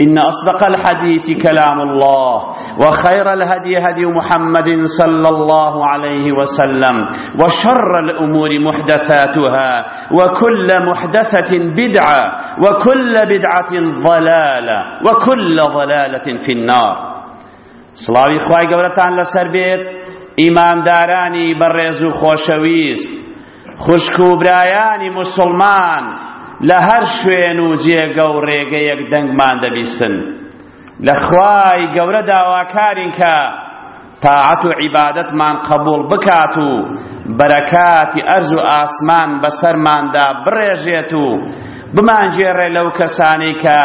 إن أصدق الحديث كلام الله وخير الهدي هدي هدي محمد صلى الله عليه وسلم وشر الأمور محدثاتها وكل محدثة بدعة وكل بدعة ضلالة وكل ضلالة في النار سڵاوی خوای گەورەتان لەسەر بێت ئیماندارانی بەڕێز و خۆشەویست خوشک و برایانی مسلمان لە هەر شوێن و جێگە و ڕێگەیەک دەنگمان دەبیستن لە خوای گەورە داواکارین کە تاعەت و عیبادەتمان قبول بکات و بەرەکاتی ئەرز و ئاسمان بەسەرماندا بڕێژێت و بمانگێڕێ لەو کەسانەی کە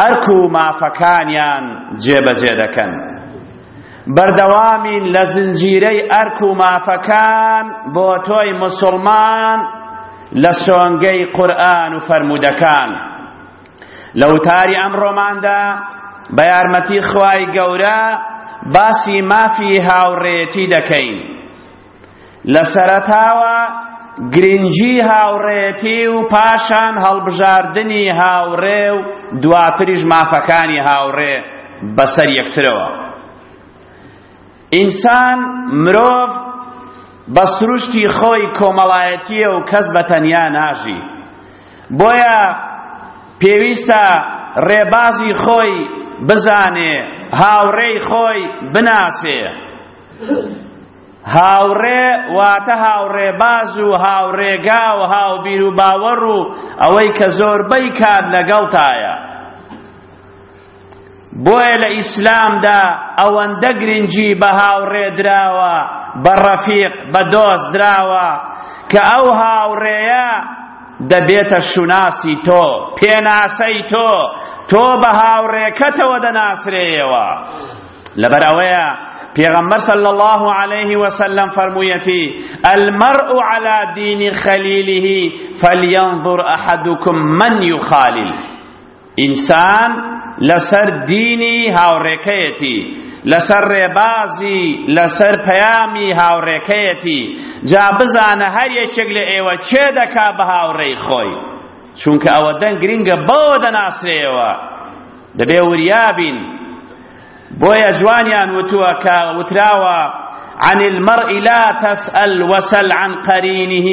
ئەرک و مافەکانیان جێبەجێ دەکەن. بەردەوامین لە زنجیرەی ئەرک و مافەکان بۆ تۆی مسلمان لە سۆنگەی قورئان و فەرموودەکان لە وتاری ئەمڕۆماندا بە یارمەتی خوای گەورە باسی مافی هاوڕێتی دەکەین لە سەرەتاوە گرنگی هاوڕێتی و پاشان هەڵبژاردنی هاوڕێ و دواتریش مافەکانی هاوڕێ بەسەر یەکترەوە ئینسان مرۆڤ بە سروشتی خۆی کۆمەڵایەتیە و کەس بە تەنیا ناژی بۆیە پێویستە ڕێبازی خۆی بزانێ هاوڕێی خۆی بناسێ هاوڕێ واتە هاوڕێباز و هاوڕێگا و هاوبیر و باوەڕ و ئەوەی کە زۆربەی کات لەگەڵتایە بۆیە لە ئیسلامدا ئەوەندە گرنگی بە هاوڕێ دراوە بە ڕەفیق بە دۆست دراوە کە ئەو هاوڕێیە دەبێتە شوناسی تۆ پێناسەی تۆ تۆ بە هاوڕێکەتەوە دەناسرێیەوە لەبەر ئەوەیە پێغەمبەر صلی الله علیه و سلم فەرموویەتی المرء على دین خلیله فلینظر احدکم من یخالیل ئینسان لەسەر دینی هاوڕێکەیەتی لەسەر ڕێبازی لەسەر پەیامی هاوڕێکەیەتی جا بزانە هەر یەکێک لە ئێوە چێ دەکا بە هاوڕێی خۆی چونکە ئەوە دەنگ گرنگە بەوە دەناسرێەوە دەبێ وریابین بۆیە جوانیان وتووە کە وتراوە عن المرء لا تسأل وسل عن قرينه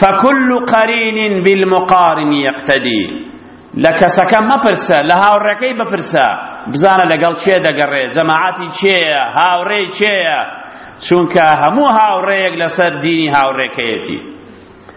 فكل قرين بالمقارن يقتدي لە کەسەکە مەپرسە لە هاوڕێکەی بپرسە بزانە لەگەڵ چێ دەگەڕێ جەماعەتی چێە هاوڕێی چێە چونکە هەموو هاوڕێیەک لەسەر دینی هاوڕێکەیەتی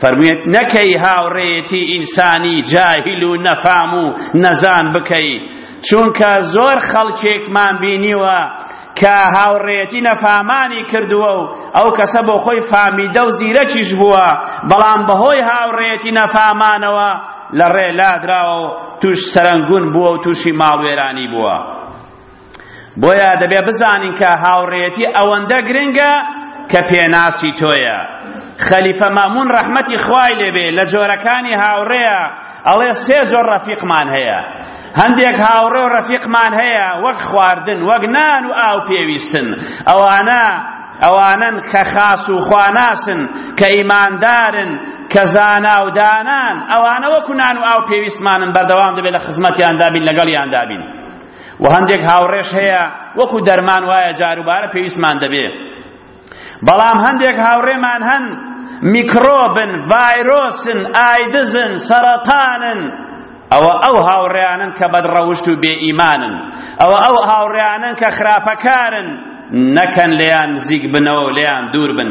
فەرموویەت نەکەی هاوڕێیەتی ئینسانی جاهیل و نەفام و نەزان بکەی چونکە زۆر خەڵکێکمان بینیوە کە هاوڕێتی نەفامانی کردووە و ئەو کەسە بۆ خۆی فامیدە و زیرەکیش بووە بەڵام بەهۆی هاوڕێتی نەفامانەوە لە ڕێ لادراوە و توش سەرەنگون بووە و توشی ماڵوێرانی بووە بۆیە دەبێ بزانین کە هاوڕێیەتی ئەوەندە گرنگە کە پێناسی تۆیە خەلیفە مامون ڕەحمەتی خوای لێبێ لە جۆرەکانی هاوڕێیە ئەڵێ سێ جۆر ڕەفیقمان هەیە هەندێک هاوڕێ و ڕەفیقمان هەیە وەک خواردن وەک نان و ئاو پێویستن ئەوانە ئەوانن کە خاس و خواناسن کە ئیماندارن کە زانا و دانان ئەوانە وەکو نان و ئاو پێویستمانن بەردەوام دەبێت لە خزمەتیاندابین لەگەڵیاندابین و هەندێک هاوڕێش هەیە وەکو دەرمان وایە جاروبارە پێویستمان دەبێ بەڵام هەندێک هاوڕێمان هەن میکرۆبن ڤایرۆسن ئایدزن سەرەتانن ئەوە ئەو هاوڕیانن کە بەدڕەوشت و بێ ئیمانن ئەوە ئەو هاوڕیانن کە خراپەکارن نەکەن لێیان نزیک بنەوە و لێیان دوور بن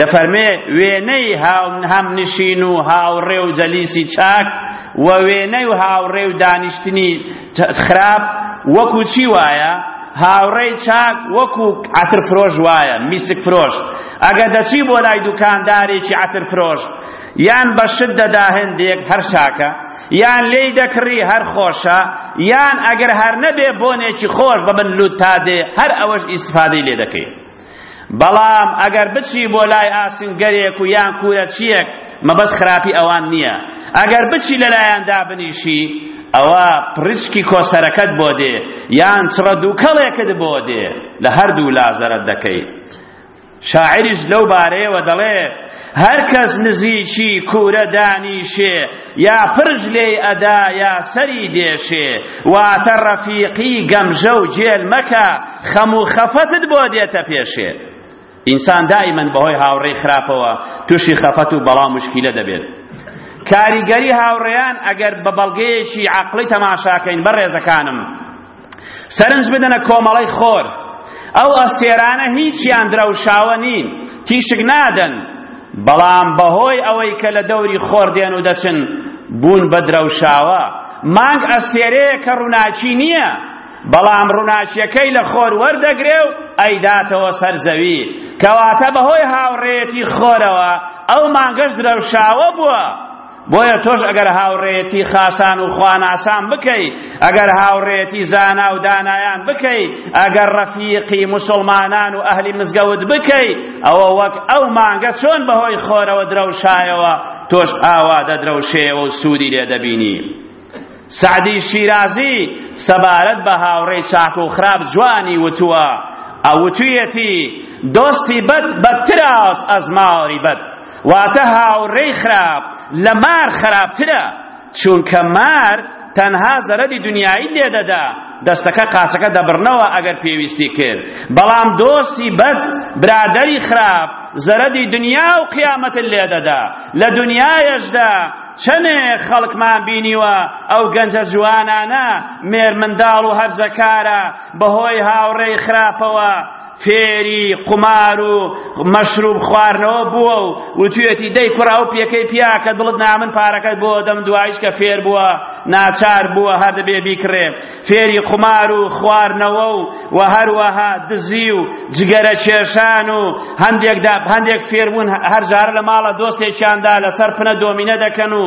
دەفەرمێ وێنەی هەمنشین و هاوڕێ و جەلیسی چاک و وێنەی و هاوڕێ و دانیشتنی خراپ وەکو چی وایە هاوڕێی چاک وەکو عتر فرۆش وایە میسک فرۆش ئەگە دەچی بۆ لای دوکاندارێکی عتر فرۆش یان بە شت دەدا هەندێک هەر شاکە یان لێی دەکڕی هەر خۆشە یان ئەگەر هەر نەبێ بۆنێکی خۆش بە من لوت تا دێ هەر ئەوەش ئیسفادەی لێ دەکەی بەڵام ئەگەر بچی بۆ لای ئاسنگەرێک و یان کورەچیەک مەبەست خراپی ئەوان نییە ئەگەر بچی لەلایان دابنیشی ئەوە پرچکی کۆسەرەکەت بۆ دێ یان چڕە دووکەڵێکت بۆ دێ لە هەردوو لازەرت دەکەی شاعریش لەو بارەیەوە دەڵێ هەر کەس نزیکی کوورە دانیشێ یا پرژ لێی ئەدا یا سەری دێشێ واتە ڕەفیقی گەمژە و جێل مەکە خەم و خەفەتت بۆ دێتە پێشێ ئینسان دائیمەن بەهۆی هاوڕێی خراپەوە تووشی خەفەت و بەڵام مشکیلە دەبێت کاریگەری هاوڕێیان ئەگەر بە بەڵگەیەکی عەقڵی تەماشاکەین بەڕێزەکانم سەرنج بدەنە کۆمەڵەی خۆر ئەو ئەستێرانە هیچیان درەوشاوە نین تیشک نادەن بەڵام بەهۆی ئەوەی کە لە دەوری خۆر دێن و دەچن بوون بە درەوشاوە مانگ ئەستێرەیە کە ڕووناکی نییە بەڵام ڕووناکیەکەی لە خۆر وەردەگرێ و ئەیداتەوە سەر زەوی کەواتە بەهۆی هاوڕێیەتی خۆرەوە ئەو مانگەش درەوشاوە بووە بۆیە تۆش ئەگەر هاوڕێیەتی خاسان و خواناسان بکەی ئەگەر هاوڕێیەتی زانا و دانایان بکەی ئەگەر ڕەفیقی مسلمانان و ئەهلی مزگەوت بکەی ئەوە وەک ئەو مانگە چۆن بەهۆی خۆرەوە درەوشایەوە تۆش ئاوا دەدرەوشێەوە و سوودی لێ دەبینی سەعدی شیرازی سەبارەت بە هاوڕێی چاک و خراپ جوانی وتووە ئەوتویەتی دۆستی بەد بەتراز ئەز ماڵی بەد واتە هاوڕێی خراپ لە مار خراپترە چونکە مار تەنها زەرەدی دنیایی لێدەدا دەستەکە قاچەکە دەبڕنەوە ئەگەر پێویستی کرد بەڵام دۆستی بەد برادری خراپ زەرەدی دنیا و قیامەت لێدەدا لە دنیایشدا چەنێ خەڵکمان بینیوە ئەو گەنجە جوانانە مێرمنداڵ و هەرزەکارە بەهۆی هاوڕێی خراپەوە فێری قومار و مەشروب خواردنەوە بووە و وتوێتی دەی کوڕا و پێکەی پیا کە دڵت نامن پارەکەت بۆ دەم دوایش کە فێر بووە ناچار بووە هەر دەبێ بیکڕێ فێری قومار و خوارنەوە و و هەروەها دزی و جگەرە کێشان و هەندێک داب هەندێک فێربوون هەر جارە لە ماڵە دۆستێکیاندا لەسەر پنە دۆمینە دەکەن و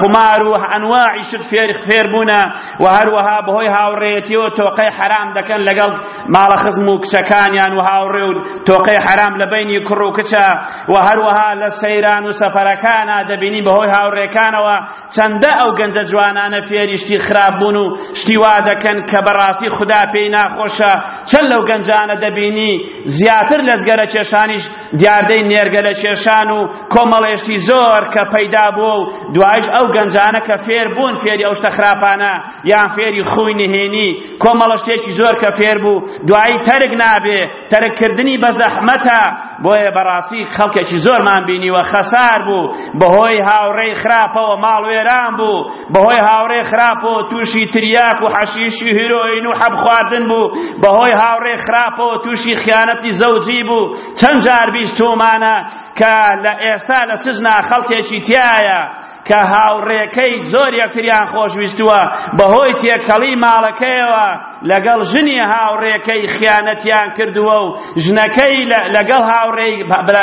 قومار و ئەنواعی شت فێر فێربوونە و هەروەها بەهۆی هاوڕێیەتیەوە تۆقەی حرام دەکەن لەگەڵ ماڵە خزم و کچەکانیان و هاوڕێ و تۆقەی حرام لە بینی کوڕ و کچە و هەروەها لە سەیران و سەفەرەکانە دەبینی بەهۆی هاوڕێکانەوە چەندە ئەو گەنجە جوانانە فێری شتی خراپ بوون و شتی وا دەکەن کە بەڕاستی خودا پێی ناخۆشە چەند لەو گەنجانە دەبینی زیاتر لە زگەرە کێشانیش دیاردەی نێرگە لە کێشان و کۆمەڵێشتی زۆر کە پەیدا بووە و دوایش ئەو گەنجانە کە فێر بوون فێری ئەو شتە خراپانە یان فێری خووی نهێنی کۆمەڵە شتێکی زۆر کە فێر بوو دوایی تەرک نابێ تەرک کردنی بە زەحمەتە بۆیە بەڕاستی خەڵکێکی زۆرمان بینیوە خەسار بوو بەهۆی هاوڕێی خراپەوە ماڵ وێران بوو بەهۆی هاوڕێ خراپەوە تووشی تریاک و حەشیشی هیرۆین و حەب خواردن بوو بەهۆی هاوڕێ خراپەوە تووشی خیانەتی زەوجی بوو چەند جار بیستومانە کە لە ئێستا لە سجنا خەڵکێکی تایە کە هاوڕێکەی زۆر یەکتریان خۆشویستووە بەهۆی تێکەڵی ماڵەکەیەوە لەگەڵ ژنی هاوڕێکەی خیانەتیان کردووە و ژنەکەی لەگەڵ هاوڕێی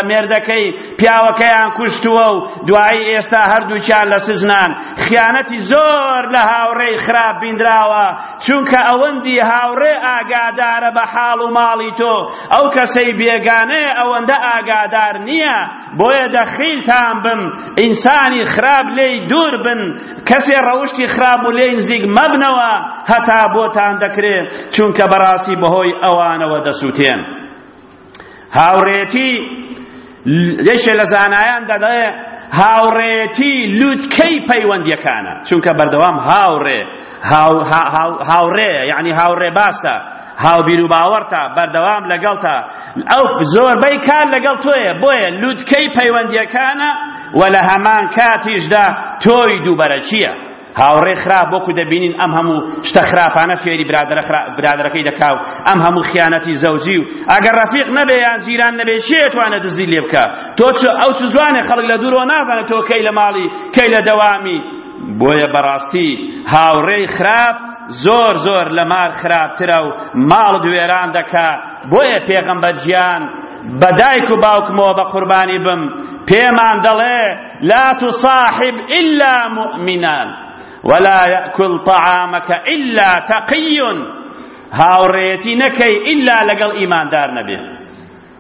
مێردەکەی پیاوەکەیان کوشتووە و دوایی ئێستا هەردووچیان لە سزنان خیانەتی زۆر لە هاوڕێی خراپ بیندراوە چونکە ئەوەندی هاوڕێ ئاگادارە بە حاڵ و ماڵی تۆ ئەو کەسەی بێگانەیە ئەوەندە ئاگادار نییە بۆیە دەخیلتان بم ئینسانی خراپ لێی دوور بن کەسێ ڕەوشتی خراپ و لێی نزیک مەبنەوە هەتا بۆتان دەکرێ چونکە بەڕاستی بەهۆی ئەوانەوە دەسووتێن هاوڕێتی یەکێ لە زانایان دەڵێ هاوڕێتی لوتکەی پەیوەندیەکانە چونکە بەردەوام هاوڕێ هاو هاو هاوڕێ یعنی هاوڕێ باستە هاوبیر و باوەڕتە بەردەوام لەگەڵتە ئەو زۆربەی کار لەگەڵ تۆیە بۆیە لوتکەی پەیوەندیەکانە و لە هەمان کاتیشدا تۆی دووبەرە چییە هاوڕێ خراپ وەکو دەبینین ئەم هەموو شتە خراپانە فێری برادەرەکەی دەکا و ئەم هەموو خیانەتی زەوجی و ئەگەر ڕەفیق نەبێ یان جیران نەبێ چێ توانە دزی لێ بکە تۆ ئەو چ زوانێ خەڵک لە دوورەوە نازانێت تۆ کەی لە ماڵی کەی لە دەوامی بۆیە بەڕاستی هاوڕێی خراپ زۆر زۆر لە مار خراپترە و ماڵت وێران دەکا بۆیە پێغەمبەر گیان بە دایک و باوکمەوە بە قوربانی بم پێمان دەڵێ لا تصاحب إلا مؤمنا ولا يأكل طعامك إلا تقي هاوڕێتی نەکەی ئللا لەگەڵ ئیماندار نەبێ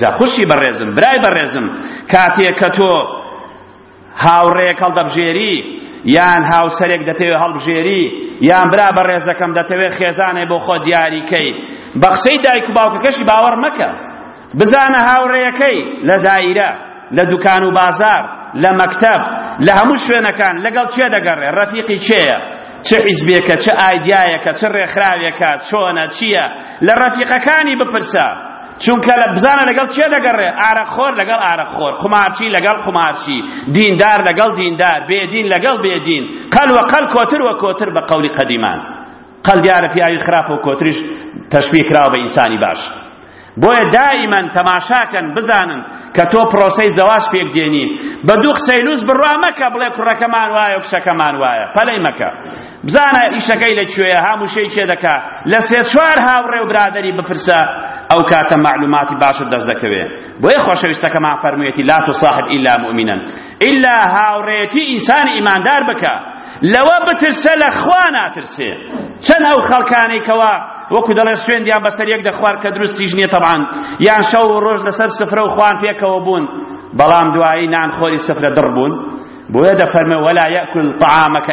جا خوشکی بەڕێزم، برای بەڕێزم، کاتێ کە تۆ هاوڕێیەک هەڵدەبژێری، یان هاوسەرێک دەتەوێ هەڵبژێری، یان برا بەڕێزەکەم دەتەوێ خێزانێ بۆ خۆ دیاری کەی، بە قسەی دایک و باوکەکەشی باوەڕ مەکە. بزانە هاوڕێیەکەی لە دایرە، لە دوکان و بازار، لە مەکتەب، لە هەموو شوێنەکان لەگەڵ کێ دەگەڕێ، ڕەفیقی کێیە. چ حیزبێکە چ ئایدیایەکە چ ڕێکخراوێکە چۆنە چییە لە ڕەفیقەکانی بپرسە چونکە لە بزانە لەگەڵ کێ دەگەڕێ ئارەخۆر لەگەڵ ئارەخۆر قومارچی لەگەڵ قومارچی دیندار لەگەڵ دیندار بێدین لەگەڵ بێدین قەل وە قەل کۆتر وە کۆتر بە قەولی قەدیمان قەل دیارە پیاوی خراپ و کۆتریش تەشبیه کراوە بە ئینسانی باش بۆیە دائیمەن تەماشاکەن بزانن کە تۆ پرۆسەی زەواج پێک دێنی بە دوو قسەی لوس بڕوا مەکە بڵێ کوڕەکەمان وایە و کچەکەمان وایە پەلەی مەکە بزانە ئیشەکەی لە کوێیە هاموشەی چێ دەکا لە سێ چوار هاوڕێ و برادەری بپرسە ئەو کاتە معلوماتی باشت دەست دەکەوێ بۆیە خۆشەویستەکەمان فەرموویەتی لا تصاحب الا مؤمنا ئیلا هاوڕێیەتی ئینسانی ئیماندار بکە لەوە بترسە لە خوا ناترسێ چەند ئەو خەڵکانەی کەوا وەکو دەڵێ سوێندیان بەسەر یەک دەخوار کە دروستیش نییە تەبعان یان شەو و ڕۆژ لەسەر سفرە و خوان پێکەوە بوون بەڵام دوایی نان خۆری سفرە دڕ بوون بۆیە دەفەرمە وەلا یەکل طعامەکە